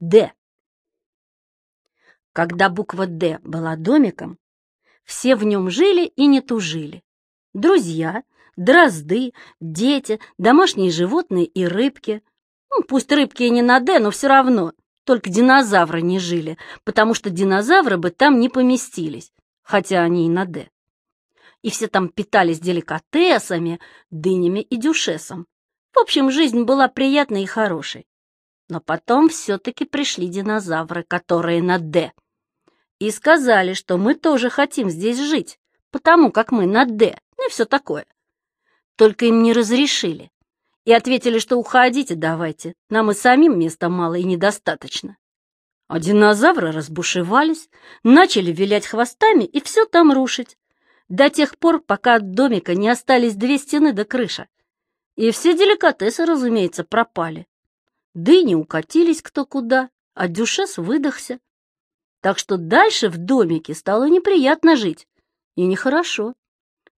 «Д». Когда буква «Д» была домиком, все в нем жили и не тужили. Друзья, дрозды, дети, домашние животные и рыбки. Ну, пусть рыбки и не на «Д», но все равно, только динозавры не жили, потому что динозавры бы там не поместились, хотя они и на «Д». И все там питались деликатесами, дынями и дюшесом. В общем, жизнь была приятной и хорошей. Но потом все-таки пришли динозавры, которые на «Д». И сказали, что мы тоже хотим здесь жить, потому как мы на «Д», ну и все такое. Только им не разрешили. И ответили, что уходите давайте, нам и самим места мало и недостаточно. А динозавры разбушевались, начали вилять хвостами и все там рушить. До тех пор, пока от домика не остались две стены до крыша. И все деликатесы, разумеется, пропали. Дыни укатились кто куда, а Дюшес выдохся. Так что дальше в домике стало неприятно жить. И нехорошо.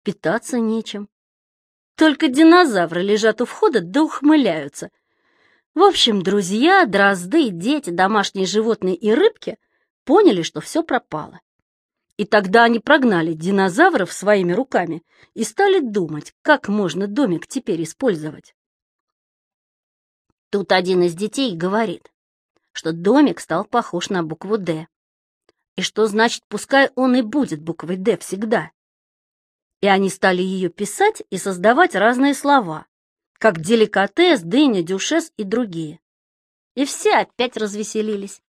Питаться нечем. Только динозавры лежат у входа да ухмыляются. В общем, друзья, дрозды, дети, домашние животные и рыбки поняли, что все пропало. И тогда они прогнали динозавров своими руками и стали думать, как можно домик теперь использовать. Тут один из детей говорит, что домик стал похож на букву «Д». И что значит, пускай он и будет буквой «Д» всегда. И они стали ее писать и создавать разные слова, как деликатес, дыня, дюшес и другие. И все опять развеселились.